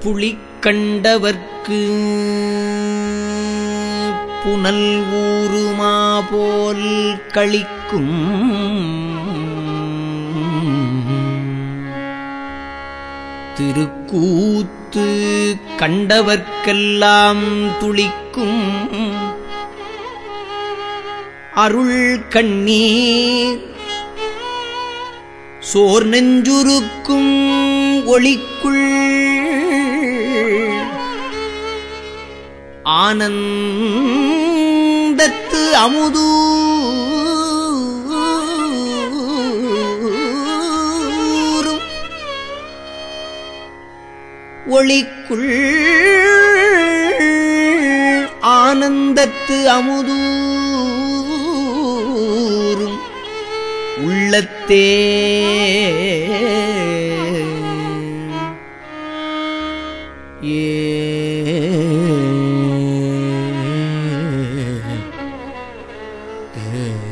புலி கண்டவர்க்கு புனல் ஊருமா போல் கழிக்கும் திருக்கூத்து கண்டவர்க்கெல்லாம் துளிக்கும். அருள் கண்ணீர் சோர் நெஞ்சுருக்கும் ஒளிக்குள் ஆனந்தத்து அமுது. ஒளிக்குள் ஆனந்தத்து அமுதூரும் உள்ளத்தே. ஏ ஏ